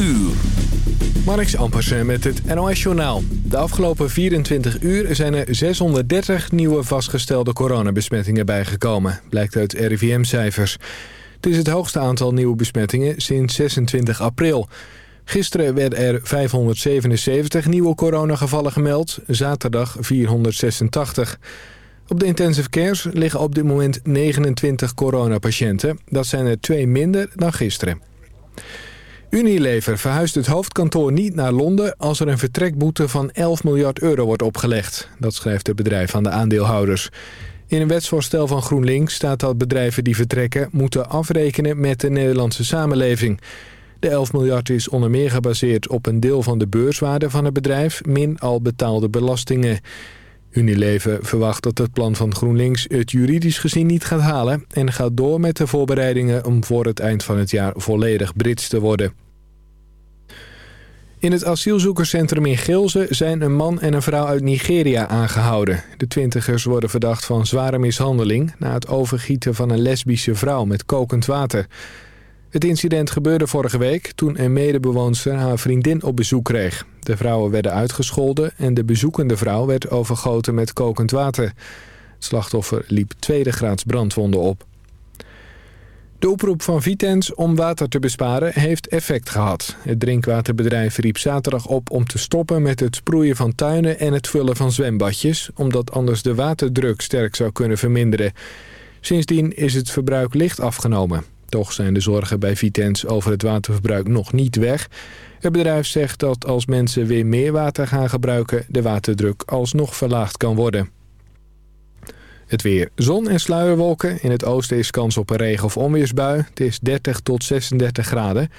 uur. Marks Ampersen met het NOS-journaal. De afgelopen 24 uur zijn er 630 nieuwe vastgestelde coronabesmettingen bijgekomen, blijkt uit RIVM-cijfers. Het is het hoogste aantal nieuwe besmettingen sinds 26 april. Gisteren werden er 577 nieuwe coronagevallen gemeld, zaterdag 486. Op de intensive cares liggen op dit moment 29 coronapatiënten. Dat zijn er twee minder dan gisteren. Unilever verhuist het hoofdkantoor niet naar Londen... als er een vertrekboete van 11 miljard euro wordt opgelegd. Dat schrijft het bedrijf aan de aandeelhouders. In een wetsvoorstel van GroenLinks staat dat bedrijven die vertrekken... moeten afrekenen met de Nederlandse samenleving. De 11 miljard is onder meer gebaseerd op een deel van de beurswaarde van het bedrijf... min al betaalde belastingen. Unilever verwacht dat het plan van GroenLinks het juridisch gezien niet gaat halen... en gaat door met de voorbereidingen om voor het eind van het jaar volledig Brits te worden. In het asielzoekerscentrum in Gilze zijn een man en een vrouw uit Nigeria aangehouden. De twintigers worden verdacht van zware mishandeling... na het overgieten van een lesbische vrouw met kokend water. Het incident gebeurde vorige week toen een medebewoonster haar vriendin op bezoek kreeg. De vrouwen werden uitgescholden en de bezoekende vrouw werd overgoten met kokend water. Het slachtoffer liep tweede graads brandwonden op. De oproep van Vitens om water te besparen heeft effect gehad. Het drinkwaterbedrijf riep zaterdag op om te stoppen met het sproeien van tuinen en het vullen van zwembadjes... omdat anders de waterdruk sterk zou kunnen verminderen. Sindsdien is het verbruik licht afgenomen. Toch zijn de zorgen bij Vitens over het waterverbruik nog niet weg. Het bedrijf zegt dat als mensen weer meer water gaan gebruiken... de waterdruk alsnog verlaagd kan worden. Het weer. Zon en sluierwolken. In het oosten is kans op een regen- of onweersbui. Het is 30 tot 36 graden.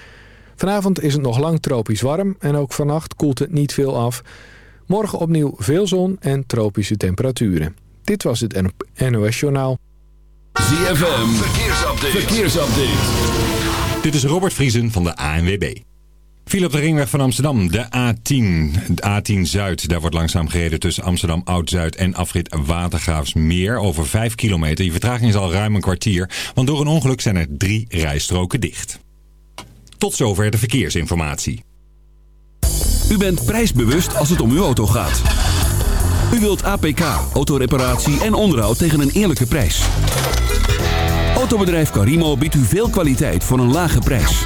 Vanavond is het nog lang tropisch warm en ook vannacht koelt het niet veel af. Morgen opnieuw veel zon en tropische temperaturen. Dit was het NOS Journaal. ZFM. Verkeersupdate. Verkeersupdate. Dit is Robert Vriesen van de ANWB. Viel op de ringweg van Amsterdam, de A10. De A10 Zuid, daar wordt langzaam gereden tussen Amsterdam Oud-Zuid en afrit Watergraafsmeer. Over 5 kilometer. Die vertraging is al ruim een kwartier, want door een ongeluk zijn er drie rijstroken dicht. Tot zover de verkeersinformatie. U bent prijsbewust als het om uw auto gaat. U wilt APK, autoreparatie en onderhoud tegen een eerlijke prijs. Autobedrijf Carimo biedt u veel kwaliteit voor een lage prijs.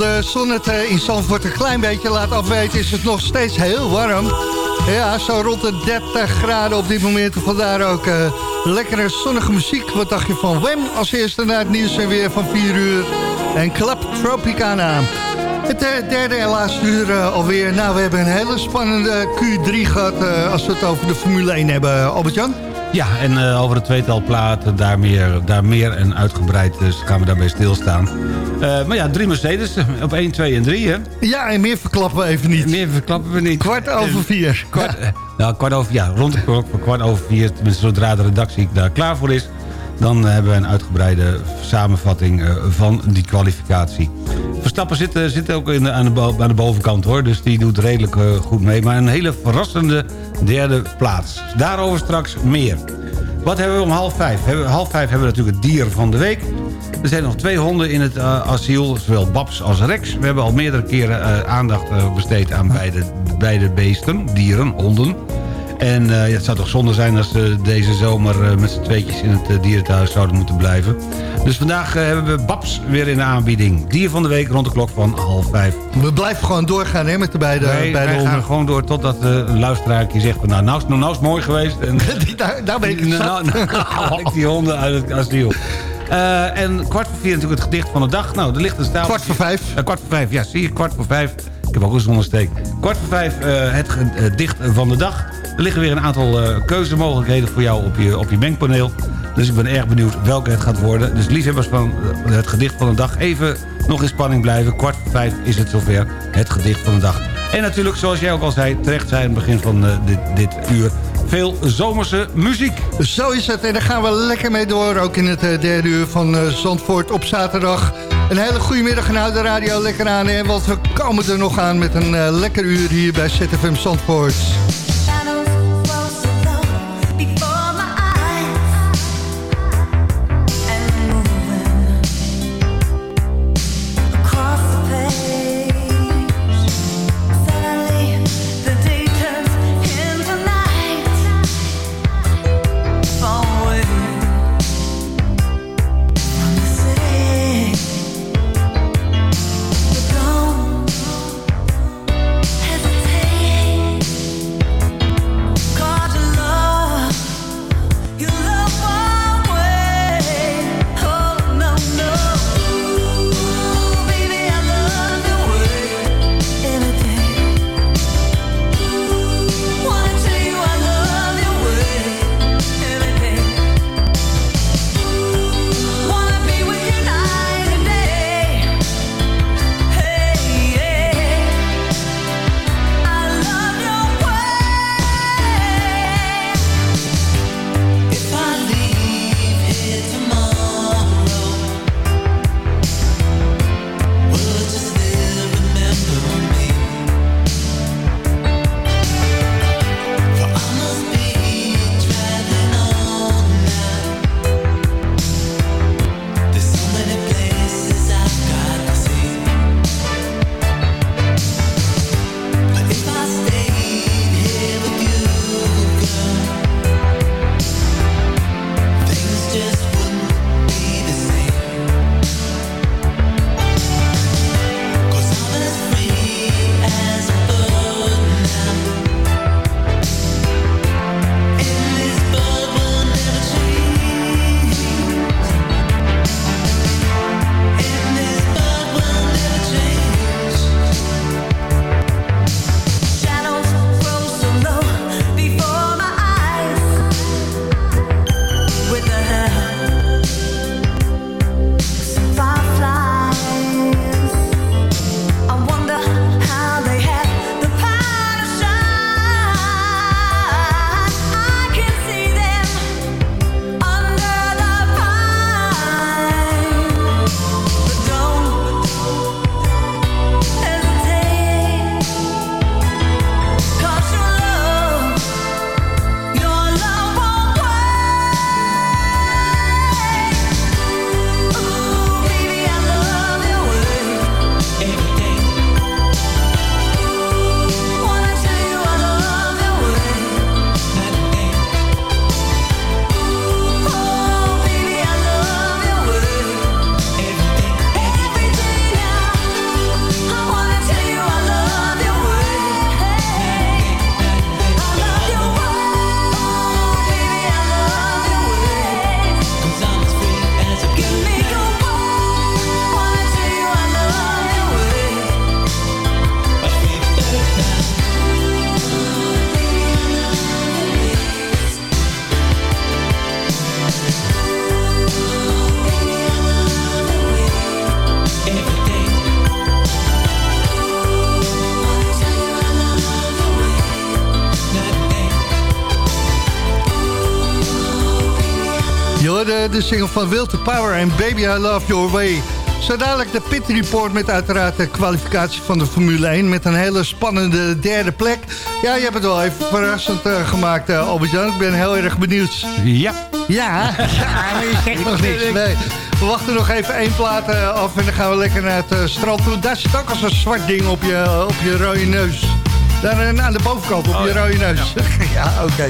de zon het eh, in Zandvoort een klein beetje laat afweten... is het nog steeds heel warm. Ja, zo rond de 30 graden op dit moment. Vandaar ook eh, lekkere zonnige muziek. Wat dacht je van Wem? Als eerste naar het nieuws en weer van 4 uur. En Club Tropicana. Het eh, derde en laatste uur alweer. Nou, we hebben een hele spannende Q3 gehad... eh, als we het over de Formule 1 hebben, Albert-Jan. Ja, en eh, over het tweetal platen, daar meer, daar meer en uitgebreid dus gaan we daarbij stilstaan. Eh, maar ja, drie Mercedes op 1, 2 en 3, hè? Ja, en meer verklappen we even niet. Meer verklappen we niet. Kwart over vier. Kwart, eh, nou, kwart over, ja, rond de klok kwart over vier, zodra de redactie daar klaar voor is, dan hebben we een uitgebreide samenvatting van die kwalificatie. Verstappen zit, eh, zit ook in aan, de aan de bovenkant hoor, dus die doet redelijk eh, goed mee. Maar een hele verrassende derde plaats. Daarover straks meer. Wat hebben we om half vijf? Half vijf hebben we natuurlijk het dier van de week. Er zijn nog twee honden in het eh, asiel, zowel Babs als Rex. We hebben al meerdere keren aandacht besteed aan beide, beide beesten, dieren, honden. En eh, het zou toch zonde zijn als ze deze zomer eh, met z'n tweetjes in het eh, dierenthuis zouden moeten blijven. Dus vandaag eh, hebben we Babs weer in de aanbieding. Dier van de week rond de klok van half vijf. We blijven gewoon doorgaan hè, met de beide, wij, beide wij honden. gaan gewoon door totdat eh, een luisteraar zegt... Van, nou, nou, is- nou, nou is het mooi geweest. En, daar, daar ben ik nou, nou, nou haal ik die honden uit het asiel. Eh, en kwart voor vier natuurlijk het gedicht van de dag. Nou, er ligt een. Kwart voor vijf. Eh, kwart voor vijf, ja, zie je, kwart voor vijf. Ik heb ook een. Kwart voor vijf eh, het gedicht van de dag. Er liggen weer een aantal eh, keuzemogelijkheden voor jou op je, op je mengpaneel. Dus ik ben erg benieuwd welke het gaat worden. Dus liefhebbers van eh, het gedicht van de dag, even nog in spanning blijven. Kwart voor vijf is het zover, het gedicht van de dag. En natuurlijk, zoals jij ook al zei, terecht zijn begin van eh, dit, dit uur... veel zomerse muziek. Zo is het. En daar gaan we lekker mee door. Ook in het eh, derde uur van eh, Zandvoort op zaterdag. Een hele goede middag en houd de radio lekker aan. Hè, want we komen er nog aan met een eh, lekker uur hier bij ZFM Zandvoort. de single van Wild Power en Baby I Love Your Way. Zo dadelijk de Pit Report met uiteraard de kwalificatie van de Formule 1... met een hele spannende derde plek. Ja, je hebt het wel even verrassend eh, gemaakt, uh, Albert-Jan. Ik ben heel erg benieuwd. Ja. Ja, maar je zegt nog niks. Nee. We wachten nog even één plaat eh, af en dan gaan we lekker naar het strand toe. Daar zit ook als een zwart ding op je, op je rode neus. Daar aan de bovenkant, op oh, je rode neus. Ja, oké.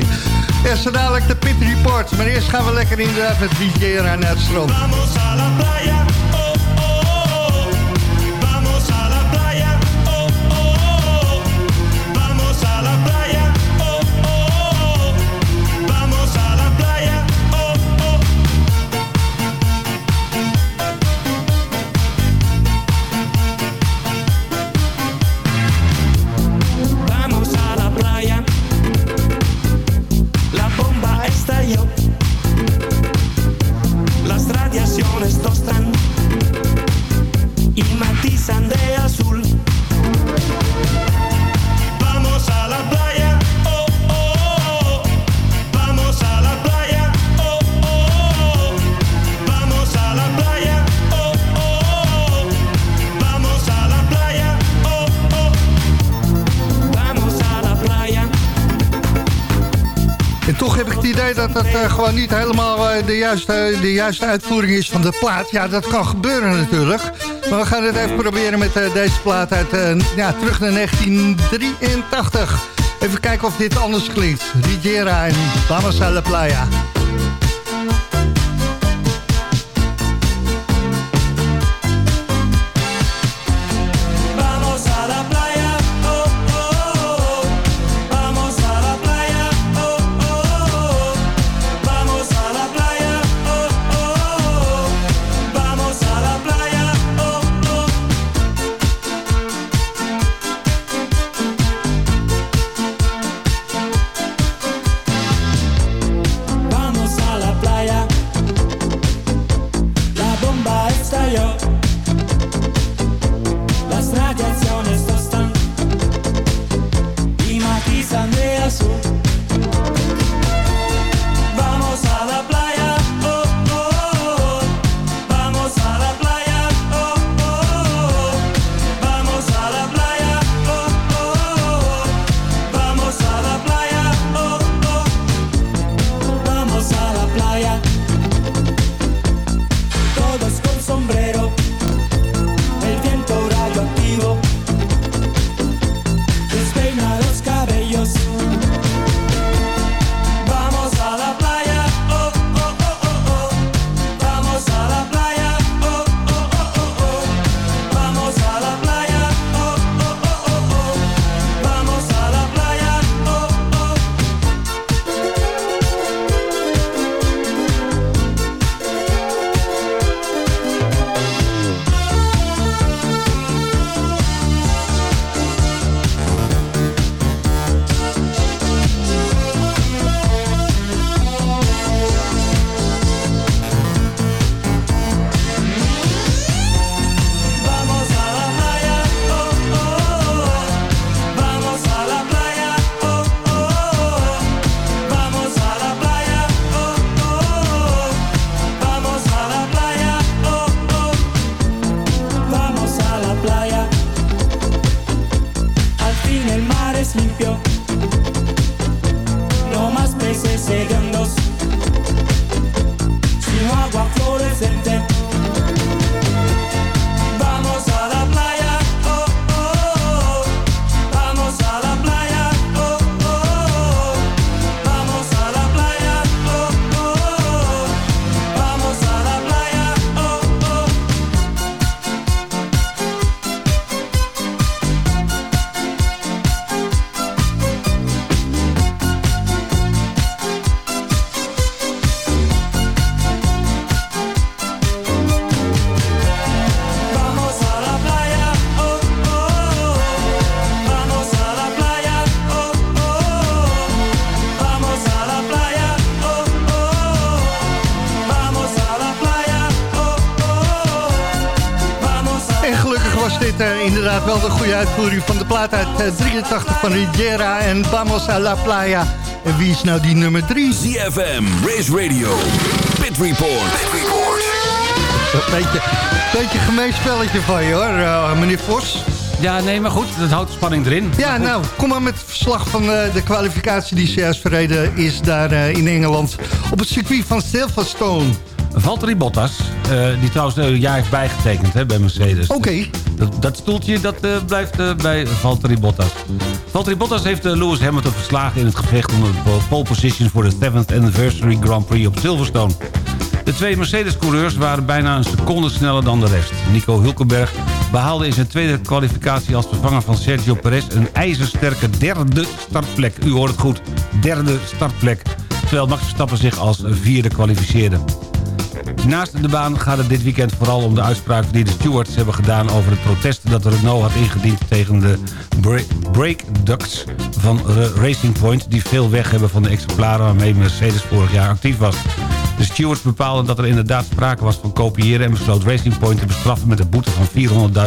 En zo dadelijk de Pit Report. Maar eerst gaan we lekker in de DJ aan het strand. Dat het eh, gewoon niet helemaal eh, de, juiste, de juiste uitvoering is van de plaat. Ja, dat kan gebeuren natuurlijk. Maar we gaan het even proberen met eh, deze plaat uit, ja, terug naar 1983. Even kijken of dit anders klinkt. Riviera en Vamos la Playa. Dit eh, inderdaad wel de goede uitvoering van de plaat uit eh, 83 van Riviera en Vamos a la Playa. En wie is nou die nummer 3? ZFM, Race Radio, Pit Report. Pit Report. Beetje, beetje gemeen spelletje van je hoor, eh, meneer Vos. Ja, nee, maar goed, dat houdt de spanning erin. Ja, nou, kom maar met het verslag van eh, de kwalificatie die zojuist verreden is daar eh, in Engeland. Op het circuit van Silverstone. Valtteri Bottas, eh, die trouwens een jaar heeft bijgetekend hè, bij Mercedes. Oké. Dat, dat stoeltje dat, eh, blijft eh, bij Valtteri Bottas. Valtteri Bottas heeft Lewis Hamilton verslagen in het gevecht om de pole position voor de 7th Anniversary Grand Prix op Silverstone. De twee Mercedes-coureurs waren bijna een seconde sneller dan de rest. Nico Hulkenberg behaalde in zijn tweede kwalificatie als vervanger van Sergio Perez... een ijzersterke derde startplek. U hoort het goed, derde startplek. Terwijl Max Verstappen zich als vierde kwalificeerde. Naast de baan gaat het dit weekend vooral om de uitspraak die de stewards hebben gedaan over het protest dat Renault had ingediend tegen de bra- brake ducts van Ra- Racing Point die veel weg hebben van de exemplaren waarmee Mercedes vorig jaar actief was. De stewards bepaalden dat er inderdaad sprake was van kopiëren en besloot Racing Point te bestraffen met een boete van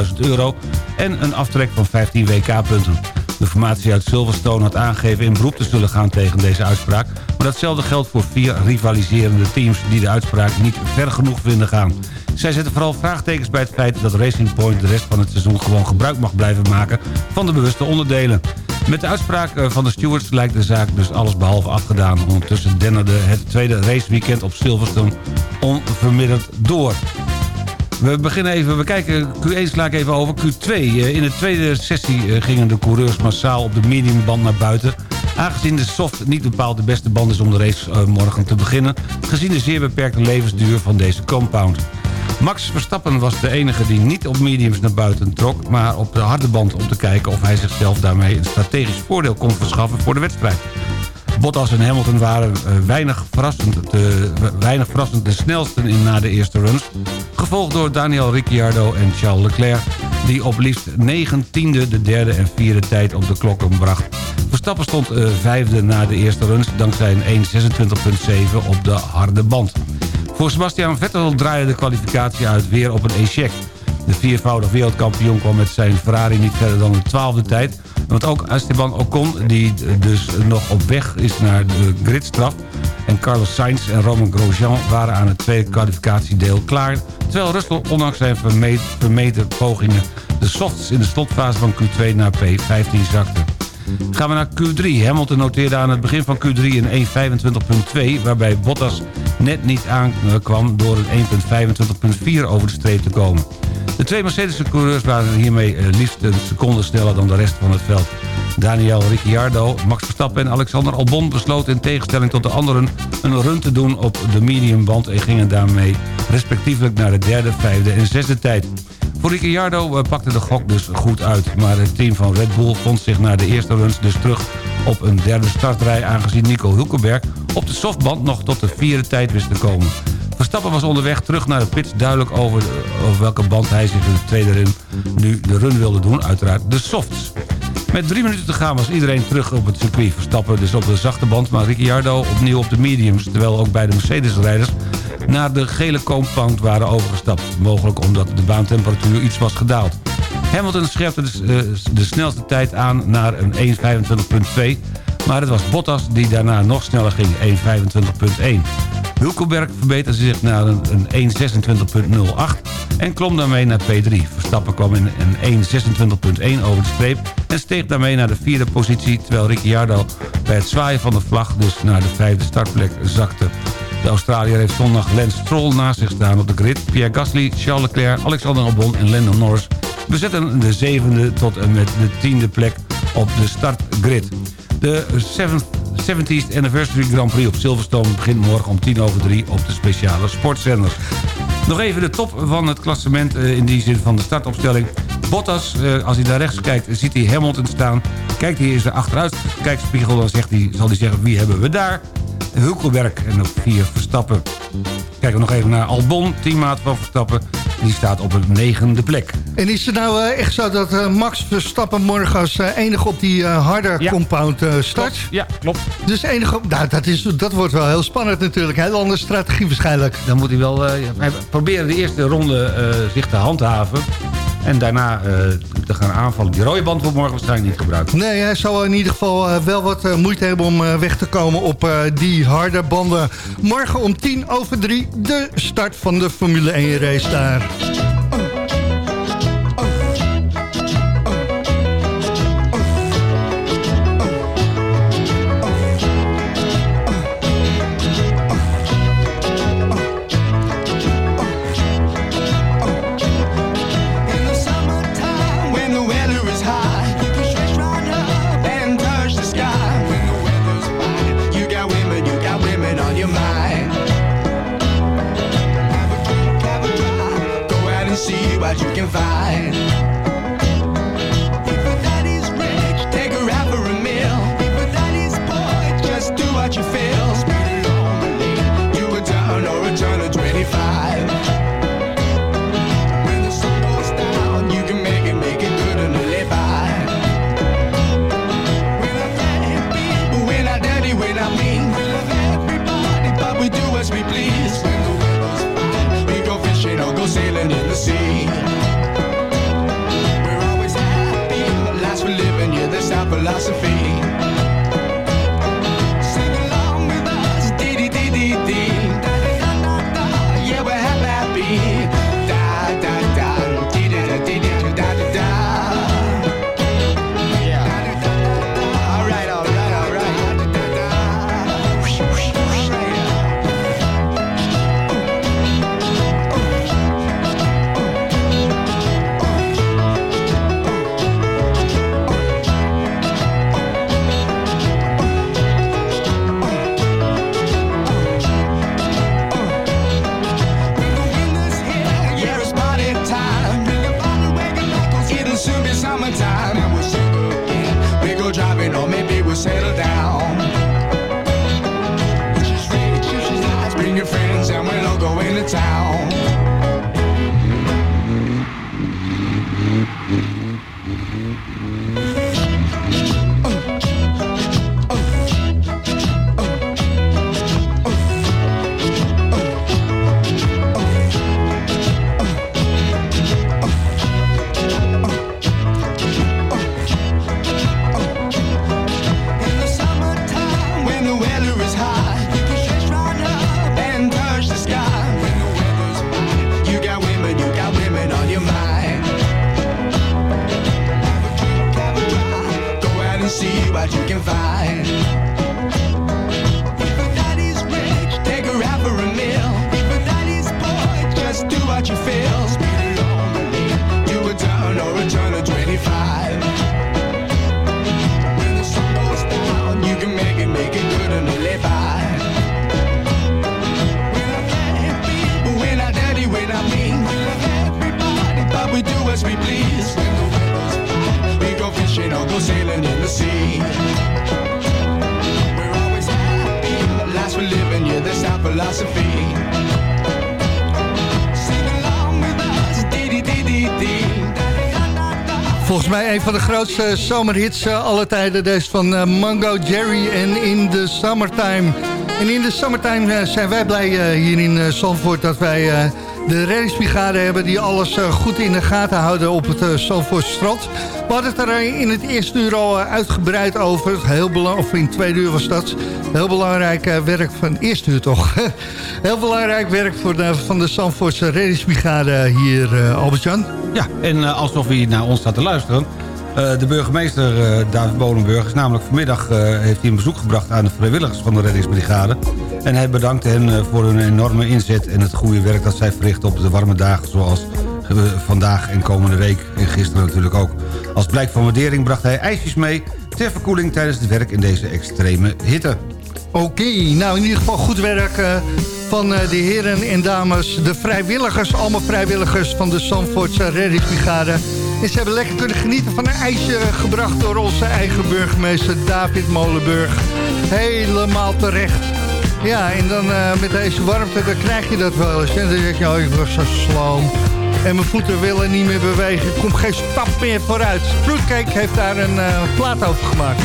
400.000 euro en een aftrek van 15 WK-punten. De formatie uit Silverstone had aangegeven in beroep te zullen gaan tegen deze uitspraak. Maar datzelfde geldt voor vier rivaliserende teams die de uitspraak niet ver genoeg vinden gaan. Zij zetten vooral vraagtekens bij het feit dat Racing Point de rest van het seizoen gewoon gebruik mag blijven maken van de bewuste onderdelen. Met de uitspraak eh, van de stewards lijkt de zaak dus allesbehalve afgedaan. Ondertussen dennerde het tweede raceweekend op Silverstone onverminderd door. We beginnen even, we kijken Q1 sla ik even over. Q2, eh, in de tweede sessie eh, gingen de coureurs massaal op de mediumband naar buiten. Aangezien de soft niet bepaald de beste band is om de race eh, morgen te beginnen... gezien de zeer beperkte levensduur van deze compound. Max Verstappen was de enige die niet op mediums naar buiten trok... maar op de harde band om te kijken of hij zichzelf daarmee een strategisch voordeel kon verschaffen voor de wedstrijd. Bottas en Hamilton waren weinig, verrassend de, weinig verrassend de snelsten in na de eerste runs. Gevolgd door Daniel Ricciardo en Charles Leclerc... die op liefst 9 tiende de derde en vierde tijd op de klokken bracht. Verstappen stond eh, vijfde na de eerste runs... dankzij een 1.26.7 op de harde band. Voor Sebastian Vettel draaide de kwalificatie uit weer op een eject. De viervoudig wereldkampioen kwam met zijn Ferrari niet verder dan de twaalfde tijd... Want ook Esteban Ocon, die dus nog op weg is naar de gridstraf... en Carlos Sainz en Roman Grosjean waren aan het tweede kwalificatiedeel klaar... terwijl Russell ondanks zijn verme- vermeten pogingen... de softs in de slotfase van Q2 naar P15 zakte. Gaan we naar Q3. Hamilton noteerde aan het begin van Q3 een 1.25.2... waarbij Bottas net niet aankwam door een 1.25.4 over de streep te komen. De twee Mercedes-coureurs waren hiermee eh, liefst een seconde sneller dan de rest van het veld. Daniel Ricciardo, Max Verstappen en Alexander Albon besloten in tegenstelling tot de anderen een run te doen op de mediumband en gingen daarmee respectievelijk naar de derde, vijfde en zesde tijd. Voor Ricciardo eh, pakte de gok dus goed uit, maar het team van Red Bull vond zich na de eerste runs dus terug op een derde startrij aangezien Nico Hulkenberg op de softband nog tot de vierde tijd wist te komen. Verstappen was onderweg terug naar de pits duidelijk over, welke band hij zich in de tweede run nu de run wilde doen, uiteraard de softs. Met drie minuten te gaan was iedereen terug op het circuit. Verstappen dus op de zachte band, maar Ricciardo opnieuw op de mediums... terwijl ook bij de Mercedes-rijders naar de gele compound waren overgestapt. Mogelijk omdat de baantemperatuur iets was gedaald. Hamilton scherpte de, eh, de snelste tijd aan naar een 1.25.2... maar het was Bottas die daarna nog sneller ging, 1.25.1. Hulkenberg verbeterde zich naar een, een 1.26.08 en klom daarmee naar P3. Verstappen kwam in een 1.26.1 over de streep en steeg daarmee naar de vierde positie... terwijl Ricciardo bij het zwaaien van de vlag dus naar de vijfde startplek zakte. De Australiër heeft zondag Lance Stroll naast zich staan op de grid. Pierre Gasly, Charles Leclerc, Alexander Albon en Lando Norris bezetten de zevende tot en met de tiende plek op de startgrid. De 70th Anniversary Grand Prix op Silverstone begint morgen om tien over drie op de speciale sportzenders. Nog even de top van het klassement eh, in die zin van de startopstelling. Bottas, eh, als hij naar rechts kijkt, ziet hij Hamilton staan. Kijkt hij eens achteruit, kijkspiegel, dan zegt hij, zal hij zeggen wie hebben we daar? Hulkenberg en op vier Verstappen. Kijken we nog even naar Albon, teammaat van Verstappen. Die staat op een negende plek. En is het nou eh, echt zo dat eh, Max Verstappen morgen als eh, enige op die eh, harde Ja. compound eh, start? Ja, klopt. Dus enige, op- nou, dat, is, dat wordt wel heel spannend natuurlijk. Heel andere strategie waarschijnlijk. Dan moet hij wel eh, hij proberen de eerste ronde eh, zich te handhaven. En daarna eh, te gaan aanvallen. Die rode band wordt morgen waarschijnlijk niet gebruikt. Nee, hij zal in ieder geval eh, wel wat eh, moeite hebben om weg te komen op die harde banden. Morgen om tien over drie de start van de Formule 1 race daar. And see what you can find. Grootste zomerhits uh, alle tijden. Deze van uh, Mango Jerry en In the Summertime. En in de summertime uh, zijn wij blij hier in Zandvoort dat wij de reddingsbrigade hebben... die alles goed in de gaten houden op het Zandvoortse strand. We hadden het er in het eerste uur al uitgebreid over. Heel of in tweede uur was dat. Heel belangrijk werk van... Eerste uur toch? Heel belangrijk werk voor de, van de Zandvoortse reddingsbrigade hier, Albert-Jan. Ja, en alsof hij naar ons staat te luisteren. Uh, de burgemeester uh, David Bolenburg is namelijk vanmiddag heeft hij een bezoek gebracht aan de vrijwilligers van de reddingsbrigade. En hij bedankt hen voor hun enorme inzet en het goede werk dat zij verrichten op de warme dagen zoals vandaag en komende week en gisteren natuurlijk ook. Als blijk van waardering bracht hij ijsjes mee ter verkoeling tijdens het werk in deze extreme hitte. Oké, nou in ieder geval goed werk van de heren en dames, de vrijwilligers, allemaal vrijwilligers van de Zandvoortse reddingsbrigade. En ze hebben lekker kunnen genieten van een ijsje gebracht door onze eigen burgemeester David Molenburg. Helemaal terecht. Ja, en dan uh, met deze warmte, dan krijg je dat wel eens. En dan denk je, oh, ik was zo sloom. En mijn voeten willen niet meer bewegen. Ik kom geen stap meer vooruit. Fruitcake heeft daar een plaat over gemaakt.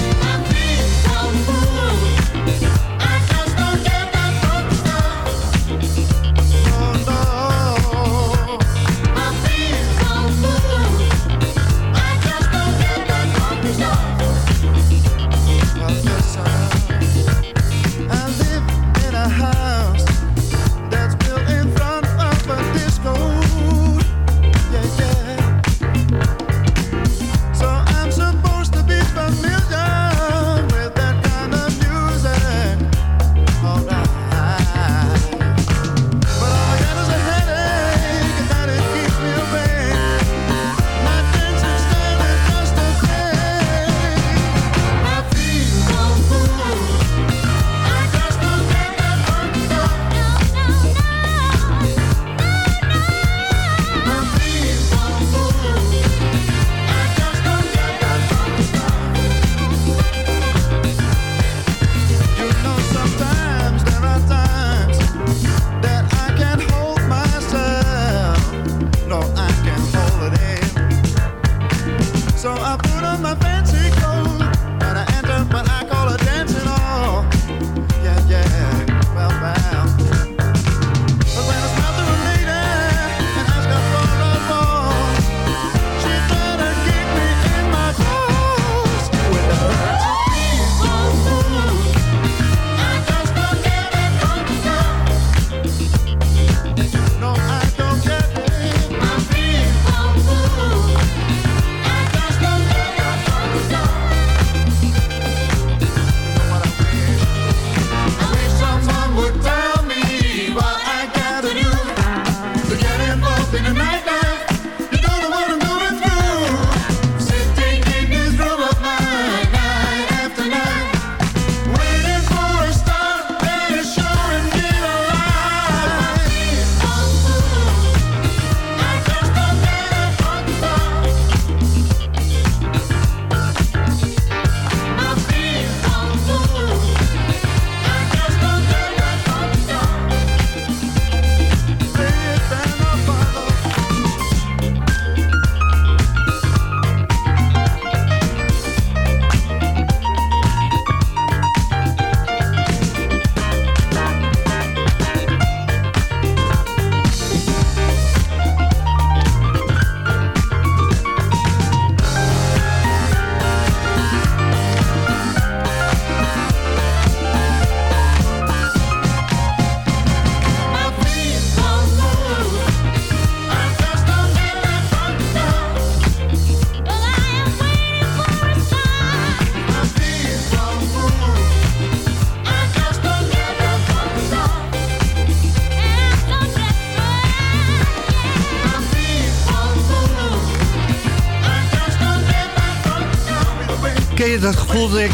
Je dat gevoel dat ik...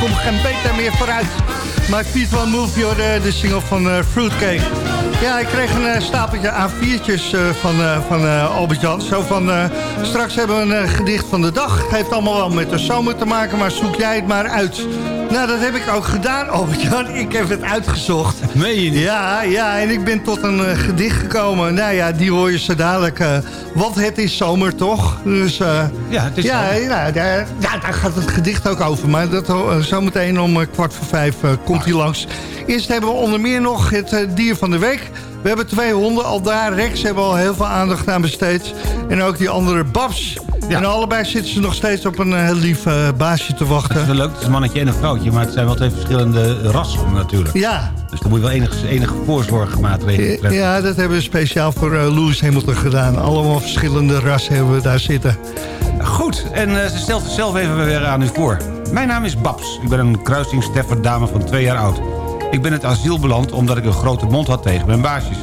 kom geen beter meer vooruit. My Feet One Move, joh, de, de single van eh, Fruitcake. Ja, ik kreeg een eh, stapeltje A4'tjes eh, van, van Albert Jan. Zo van, straks hebben we een gedicht van de dag. Heeft allemaal wel met de zomer te maken, maar zoek jij het maar uit. Nou, dat heb ik ook gedaan, Albert Jan. Ik heb het uitgezocht. Meen je niet? Ja, ja, en ik ben tot een gedicht gekomen. Nou ja, die hoor je zo dadelijk. Want het is zomer, toch? Dus, eh, Ja, het is ja, daar, ja, daar gaat het gedicht ook over. Maar dat, eh, zometeen om eh, kwart voor vijf komt hij langs. Eerst hebben we onder meer nog het dier van de week. We hebben twee honden al daar. Rex hebben we al heel veel aandacht aan besteed. En ook die andere Babs. Ja. En allebei zitten ze nog steeds op een eh, heel lief eh, baasje te Dat is wachten. wel leuk, het is een mannetje en een vrouwtje, maar het zijn wel twee verschillende rassen natuurlijk. Ja, Dus dan moet je wel enige, enige voorzorgmaatregelen treffen. Ja, dat hebben we speciaal voor eh, Lewis Hamilton gedaan. Allemaal verschillende rassen hebben we daar zitten. Goed, en eh, ze stelt zichzelf even weer aan u voor. Mijn naam is Babs. Ik ben een kruising dame van twee jaar oud. Ik ben het asiel beland omdat ik een grote mond had tegen mijn baasjes.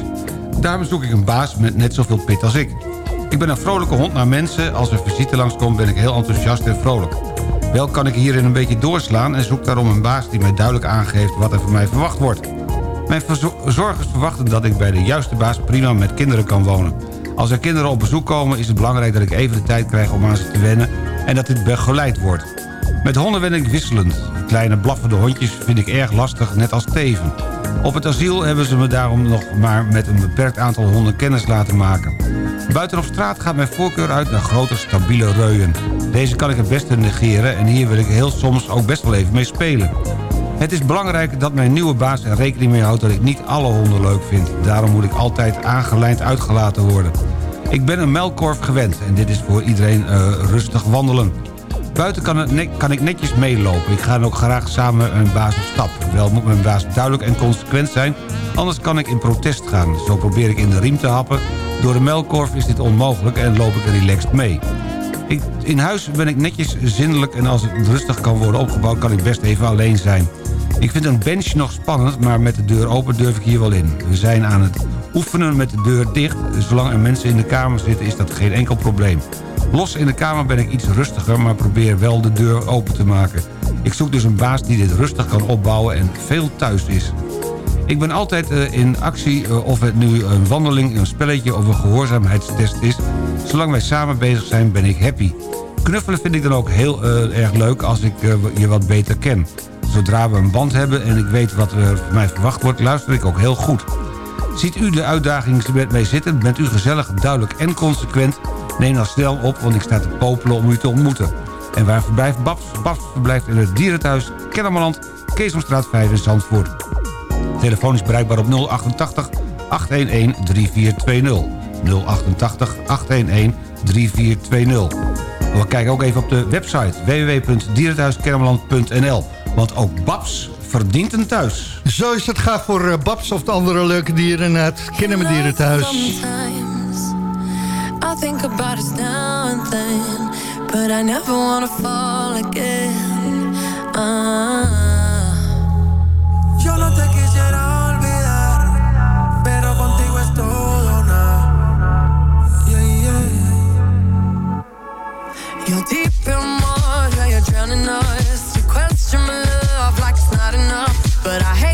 Daarom zoek ik een baas met net zoveel pit als ik. Ik ben een vrolijke hond naar mensen. Als er visite langskomt ben ik heel enthousiast en vrolijk. Wel kan ik hierin een beetje doorslaan en zoek daarom een baas die mij duidelijk aangeeft wat er van mij verwacht wordt. Mijn verzo- zorgers verwachten dat ik bij de juiste baas prima met kinderen kan wonen. Als er kinderen op bezoek komen is het belangrijk dat ik even de tijd krijg om aan ze te wennen... en dat dit begeleid wordt. Met honden ben ik wisselend. Kleine blaffende hondjes vind ik erg lastig, net als teven. Op het asiel hebben ze me daarom nog maar met een beperkt aantal honden kennis laten maken. Buiten op straat gaat mijn voorkeur uit naar grote, stabiele reuien. Deze kan ik het beste negeren en hier wil ik heel soms ook best wel even mee spelen. Het is belangrijk dat mijn nieuwe baas er rekening mee houdt dat ik niet alle honden leuk vind. Daarom moet ik altijd aangelijnd uitgelaten worden. Ik ben een melkkorf gewend en dit is voor iedereen eh, rustig wandelen. Buiten kan, kan ik netjes meelopen. Ik ga ook graag samen met mijn baas op stap. Wel moet mijn baas duidelijk en consequent zijn, anders kan ik in protest gaan. Zo probeer ik in de riem te happen. Door de melkkorf is dit onmogelijk en loop ik relaxed mee. Ik, in huis ben ik netjes zindelijk en als het rustig kan worden opgebouwd... kan ik best even alleen zijn. Ik vind een bench nog spannend, maar met de deur open durf ik hier wel in. We zijn aan het oefenen met de deur dicht. Zolang er mensen in de kamer zitten is dat geen enkel probleem. Los in de kamer ben ik iets rustiger, maar probeer wel de deur open te maken. Ik zoek dus een baas die dit rustig kan opbouwen en veel thuis is. Ik ben altijd eh, in actie, eh, of het nu een wandeling, een spelletje of een gehoorzaamheidstest is. Zolang wij samen bezig zijn, ben ik happy. Knuffelen vind ik dan ook heel eh, erg leuk als ik je wat beter ken. Zodra we een band hebben en ik weet wat er van mij verwacht wordt, luister ik ook heel goed. Ziet u de uitdaging met mij zitten, bent u gezellig, duidelijk en consequent... neem dan snel op, want ik sta te popelen om u te ontmoeten. En waar verblijft Babs? Babs verblijft in het dierenthuis Kennemerland, Keesomstraat 5 in Zandvoort. Telefoon is bereikbaar op 088 811 3420. 088 811 3420. We kijken ook even op de website www.dierenthuiskennemerland.nl. Want ook Babs verdient een thuis. Zo is het gaaf voor eh, Babs of de andere leuke dieren naar het Kindermedierenthuis. Sometimes I think about us now and then, but I never wanna fall again. Ah. Yo no te quisiera olvidar, pero contigo es todo nada. Yeah, yeah. You're deep in water, you're drowning us. You question my love like it's not enough, but I hate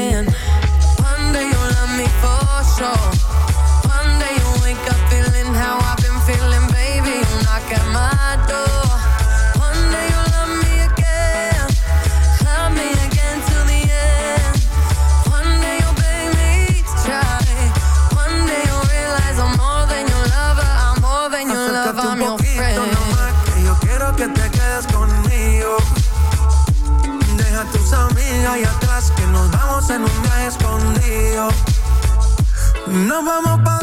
Nos vamos pa'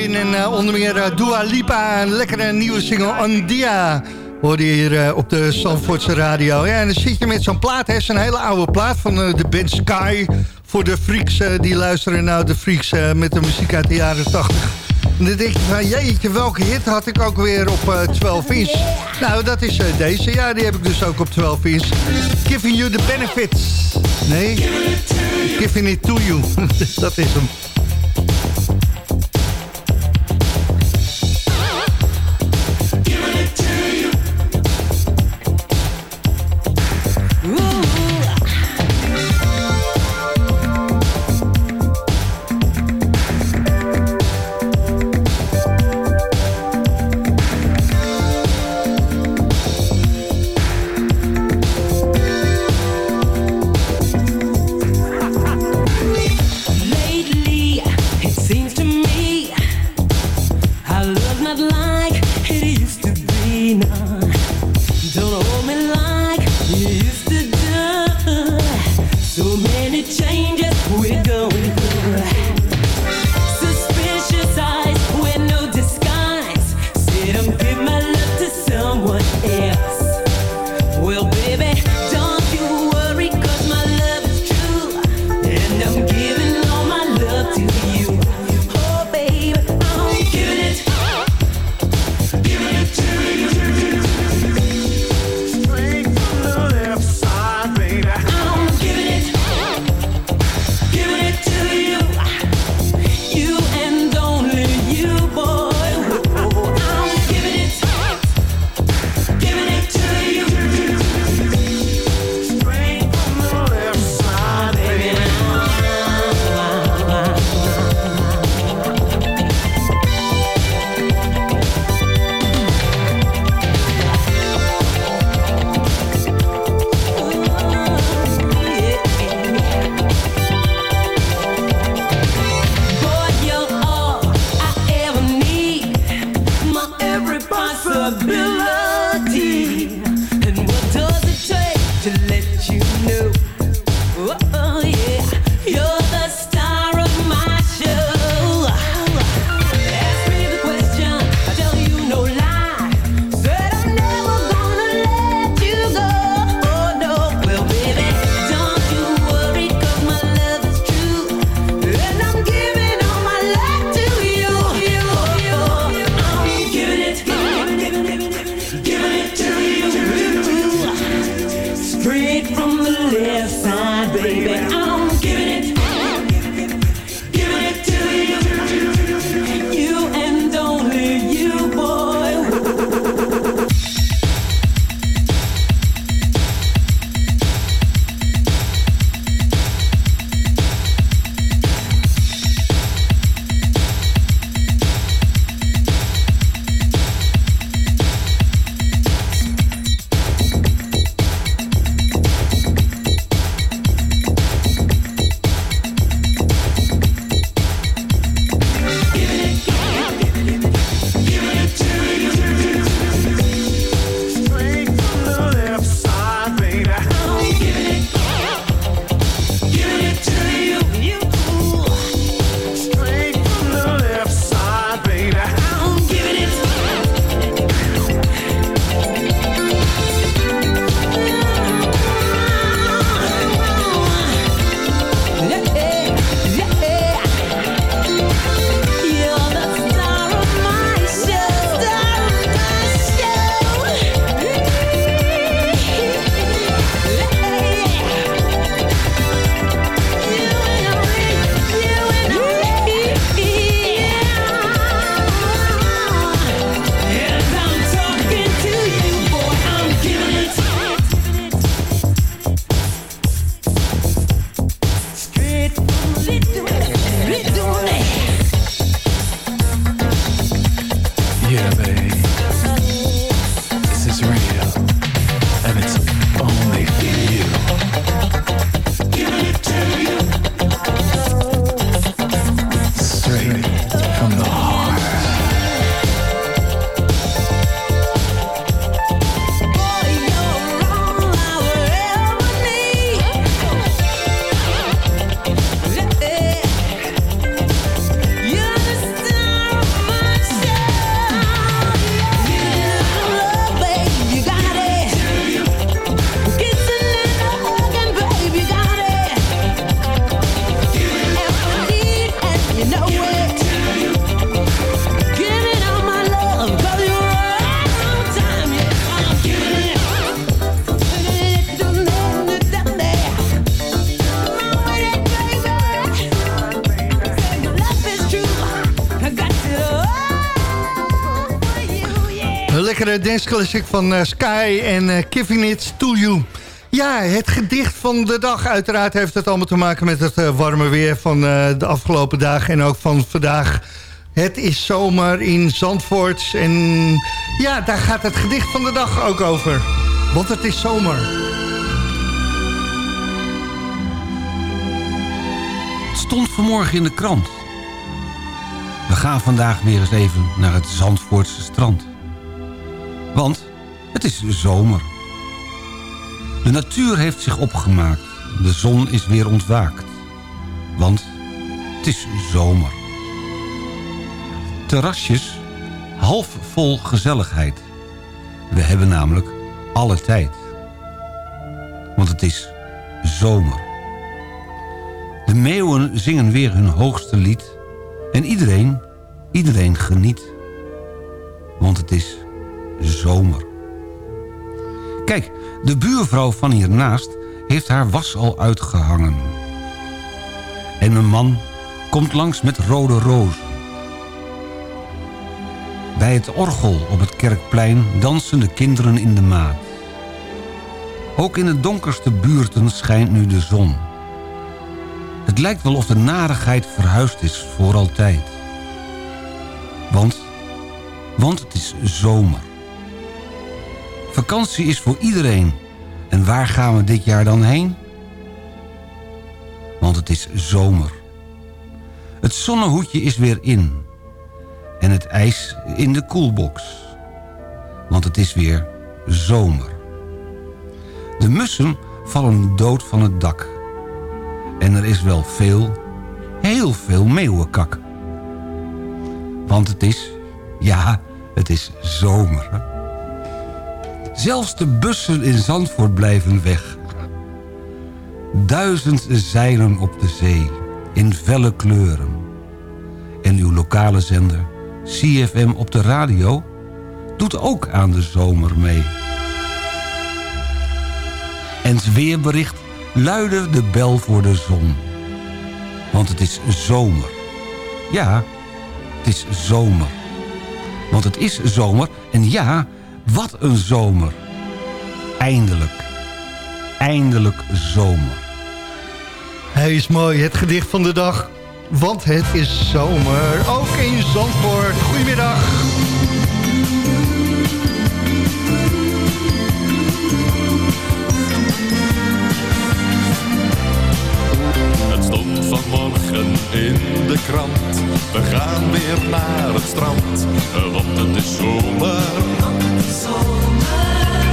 En eh, onder meer eh, Dua Lipa. Een lekkere nieuwe single, Andia. Hoorde je hier eh, op de Sanfordse radio. Ja, en dan zit je met zo'n plaat. Het is een hele oude plaat van de band Sky. Voor de freaks die luisteren. naar de freaks met de muziek uit de jaren 80. En dan denk je van, jeetje, welke hit had ik ook weer op uh, 12 inch? Nou, dat is deze. Ja, die heb ik dus ook op 12 inch. Giving you the benefits. Nee, giving it to you. dat is hem. Dance classic van eh, Sky en eh, Giving It To You. Ja, het gedicht van de dag. Uiteraard heeft het allemaal te maken met het eh, warme weer van de afgelopen dagen en ook van vandaag. Het is zomer in Zandvoort en ja, daar gaat het gedicht van de dag ook over. Want het is zomer. Het stond vanmorgen in de krant. We gaan vandaag weer eens even naar het Zandvoortse strand. Want het is zomer. De natuur heeft zich opgemaakt. De zon is weer ontwaakt. Want het is zomer. Terrasjes, half vol gezelligheid. We hebben namelijk alle tijd. Want het is zomer. De meeuwen zingen weer hun hoogste lied. En iedereen, iedereen geniet. Want het is zomer. Kijk, de buurvrouw van hiernaast heeft haar was al uitgehangen. En een man komt langs met rode rozen. Bij het orgel op het kerkplein dansen de kinderen in de maat. Ook in de donkerste buurten schijnt nu de zon. Het lijkt wel of de narigheid verhuisd is voor altijd. Want, want het is zomer. Vakantie is voor iedereen. En waar gaan we dit jaar dan heen? Want het is zomer. Het zonnehoedje is weer in. En het ijs in de koelbox. Want het is weer zomer. De mussen vallen dood van het dak. En er is wel veel, heel veel meeuwenkak. Want het is, ja, het is zomer. Zelfs de bussen in Zandvoort blijven weg. Duizend zeilen op de zee, in felle kleuren. En uw lokale zender, CFM op de radio, doet ook aan de zomer mee. En het weerbericht luidde de bel voor de zon. Want het is zomer. Ja, het is zomer. Want het is zomer en ja, wat een zomer. Eindelijk. Eindelijk zomer. Hij is mooi, het gedicht van de dag. Want het is zomer, ook in Zandvoort. Goedemiddag. Vanmorgen in de krant. We gaan weer naar het strand, want het is zomer.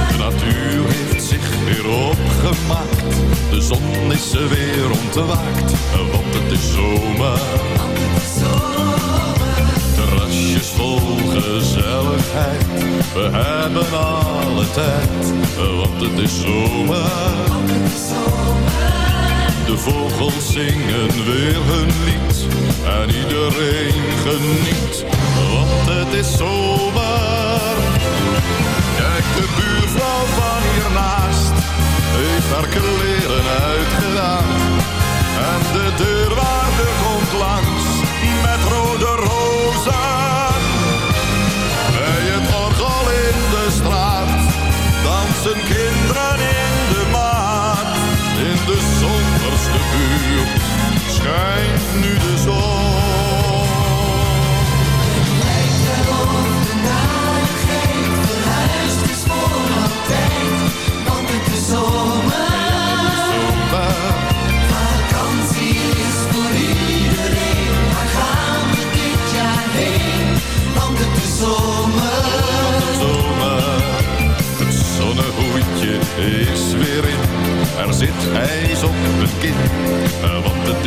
De natuur heeft zich weer opgemaakt. De zon is er weer ontwaakt, want het is zomer. Terrasjes vol gezelligheid, we hebben alle tijd, want het is zomer. De vogels zingen weer hun lied en iedereen geniet, want het is zomer. Kijk, de buurvrouw van hiernaast heeft haar kleren uitgedaan. En de deurwaarder komt langs met rode rozen. Bij het orgel in de straat dansen kinderen in de maat. In de zonderste buurt schijnt nu de zon. Lijkt erop de narigheid verhuisd is voor altijd. Want het is zomer. Vakantie is voor iedereen. Waar gaan we dit jaar heen? Want het is zomer. zomer. Het zonnehoedje is weer in. Er zit ijs op het kin, eh, want het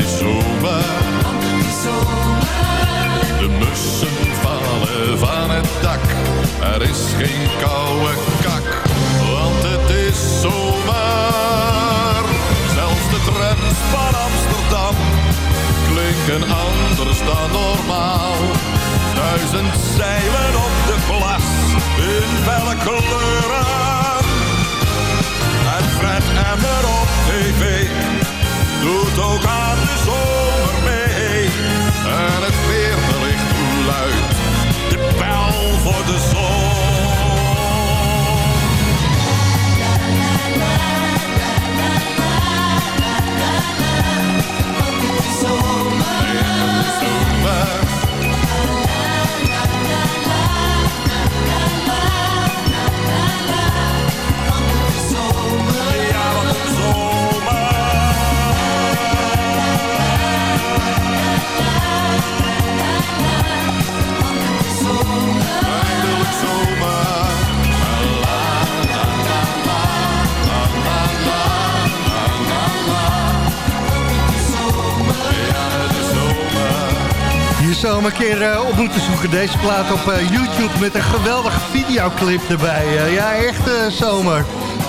Deze plaat op eh, YouTube met een geweldige videoclip erbij. Eh, ja, echt eh, zomer.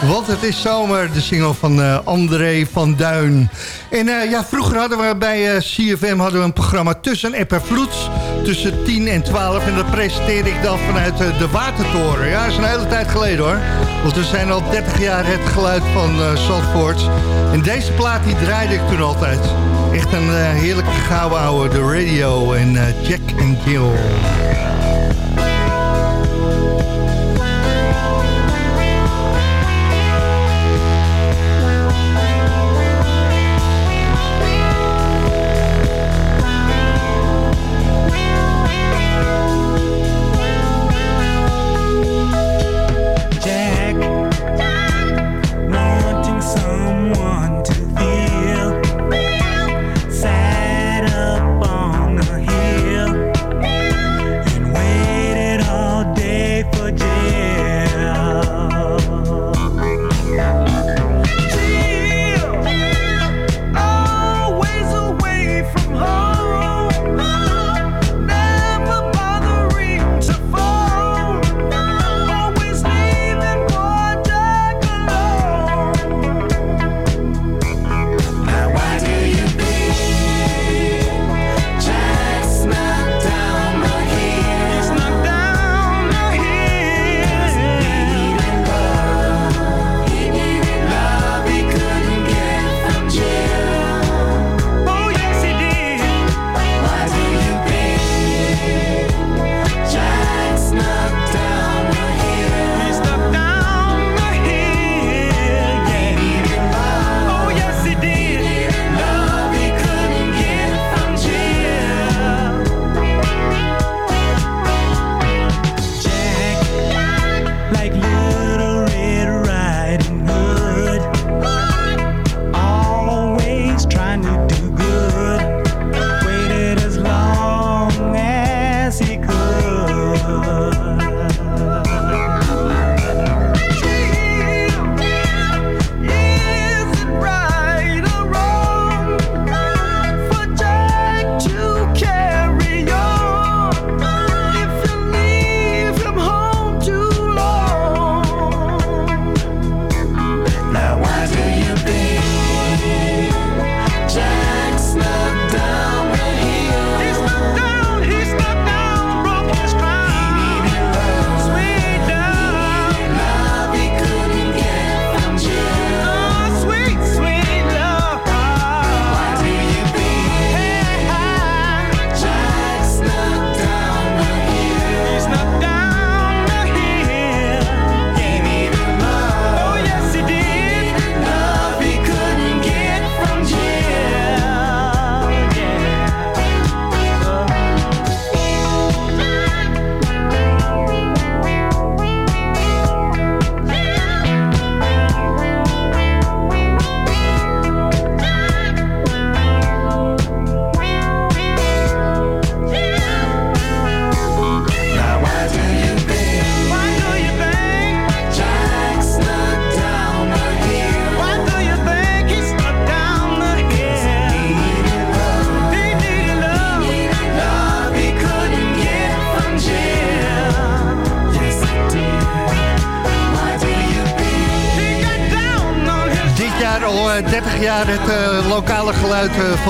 Want het is zomer, de single van eh, André van Duin. En eh, ja, vroeger hadden we bij eh, CFM hadden we een programma tussen app en vloed. Tussen 10 en 12. En dat presenteerde ik dan vanuit de Watertoren. Ja, dat is een hele tijd geleden hoor. Want we zijn al 30 jaar het geluid van eh Zandvoort. En deze plaat die draaide ik toen altijd. Echt een heerlijke gouden oude, de radio en Jack and Jill.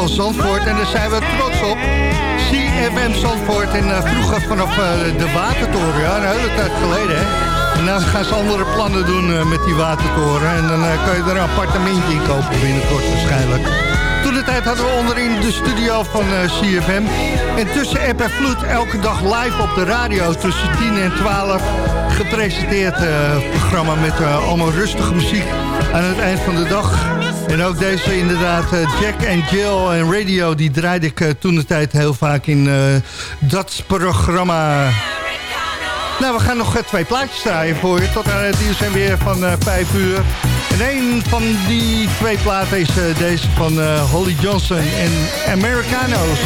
Van Zandvoort. En daar zijn we trots op. CFM Zandvoort. En eh, vroeger vanaf eh, de Watertoren. Ja, een hele tijd geleden. En nou gaan ze andere plannen doen eh, met die Watertoren. En dan kan je er een appartementje in kopen binnenkort waarschijnlijk. Toen de tijd hadden we onderin de studio van CFM. En tussen app en vloed elke dag live op de radio tussen 10 en 12 gepresenteerd programma met allemaal rustige muziek aan het eind van de dag. En ook deze inderdaad, eh, Jack en Jill en Radio, die draaide ik eh, toen de tijd heel vaak in eh, dat programma. Nou, we gaan nog twee plaatjes draaien voor je. Tot aan het nieuws en weer van 5 uur. En een van die twee platen is deze van Holly Johnson en Americano's.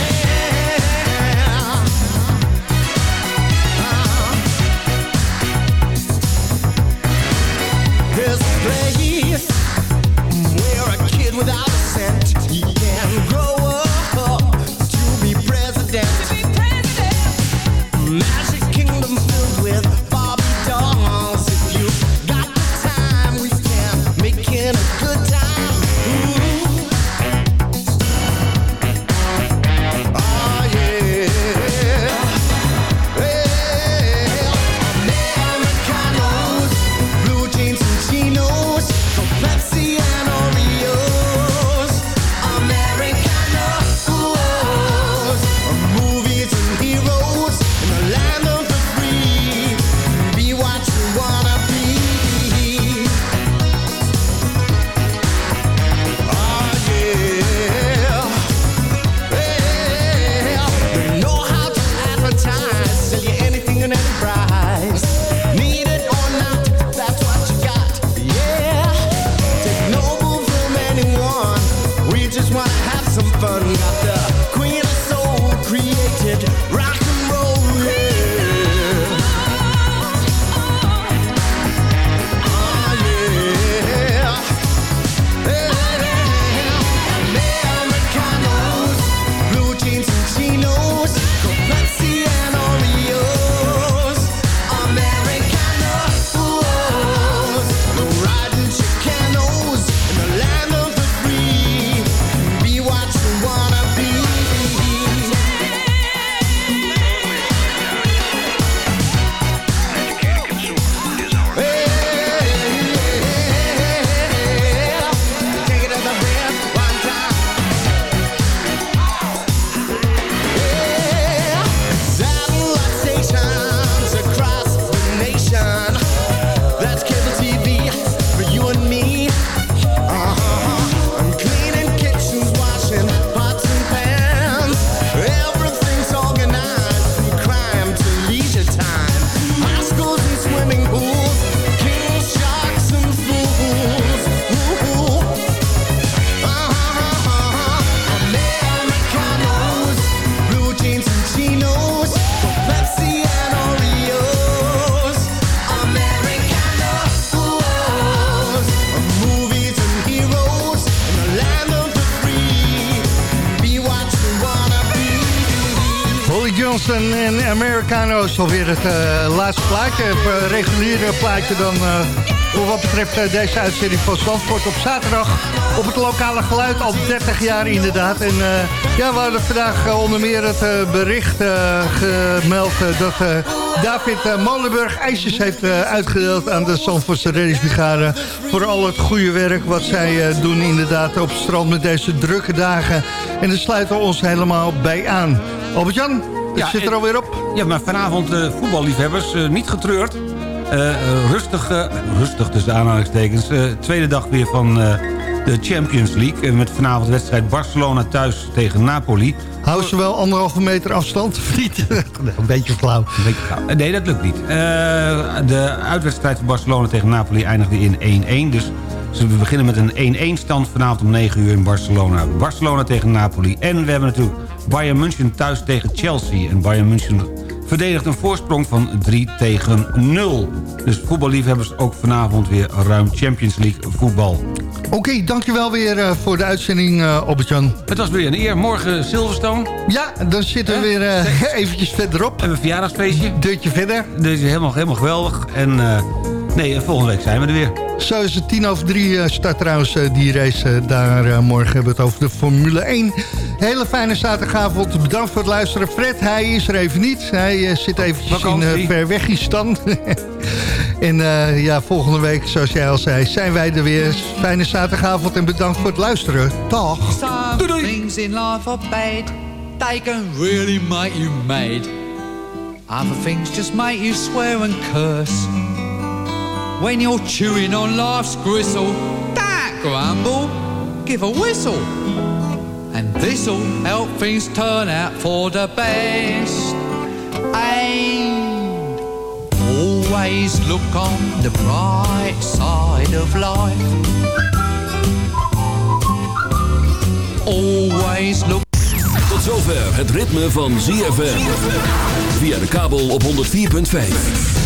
Is alweer het eh, laatste plaatje. Het eh, reguliere plaatje dan eh, voor wat betreft deze uitzending van Zandvoort op zaterdag. Op het lokale geluid al 30 jaar inderdaad. En ja, we hadden vandaag onder meer het bericht gemeld dat David Molenburg ijsjes heeft uitgedeeld aan de Zandvoortse reddingsbrigade. Voor al het goede werk wat zij doen inderdaad op het strand met deze drukke dagen. En daar sluiten we ons helemaal bij aan. Albert-Jan, het zit er en- alweer op. Ja, maar vanavond eh, voetballiefhebbers, eh, niet getreurd. Eh, rustig, rustig tussen aanhalingstekens. Tweede dag weer van de Champions League. Eh, met vanavond de wedstrijd Barcelona thuis tegen Napoli. Houden ze wel anderhalve meter afstand niet? Een beetje flauw. Een beetje flauw. Nee, dat lukt niet. De uitwedstrijd van Barcelona tegen Napoli eindigde in 1-1. Dus ze beginnen met een 1-1 stand vanavond om 9 uur in Barcelona. Barcelona tegen Napoli. En we hebben natuurlijk Bayern München thuis tegen Chelsea. En Bayern München verdedigt een voorsprong van 3 tegen 0. Dus voetballiefhebbers ook vanavond weer ruim Champions League voetbal. Oké, dankjewel weer eh, voor de uitzending, Albert-Jan. Het was weer een eer. Morgen Silverstone. Ja, dan zitten we weer eh, eventjes verderop. Hebben we een verjaardagsfeestje. Deurtje verder. Is helemaal, helemaal geweldig. En nee, en volgende week zijn we er weer. Zo is het tien over drie eh, start trouwens eh, die race. eh, daar eh, morgen hebben we het over de Formule 1. Hele fijne zaterdagavond. Bedankt voor het luisteren. Fred, hij is er even niet. Hij eh, zit eventjes in uh, Verwegistan. en eh, ja, volgende week, zoals jij al zei, zijn wij er weer. Fijne zaterdagavond en bedankt voor het luisteren. Dag. Some things in life are bad. They can really make you mad. Other things just make you swear and curse. When you're chewing on life's gristle, don't grumble, give a whistle. And this'll help things turn out for the best. And always look on the bright side of life. Always look Tot zover het ritme van ZFM. Via de kabel op 104.5.